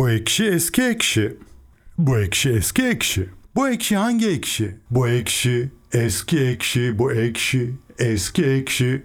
Bu ekşi eski ekşi. Bu ekşi eski ekşi. Bu ekşi hangi ekşi? Bu ekşi eski ekşi. Bu ekşi eski ekşi.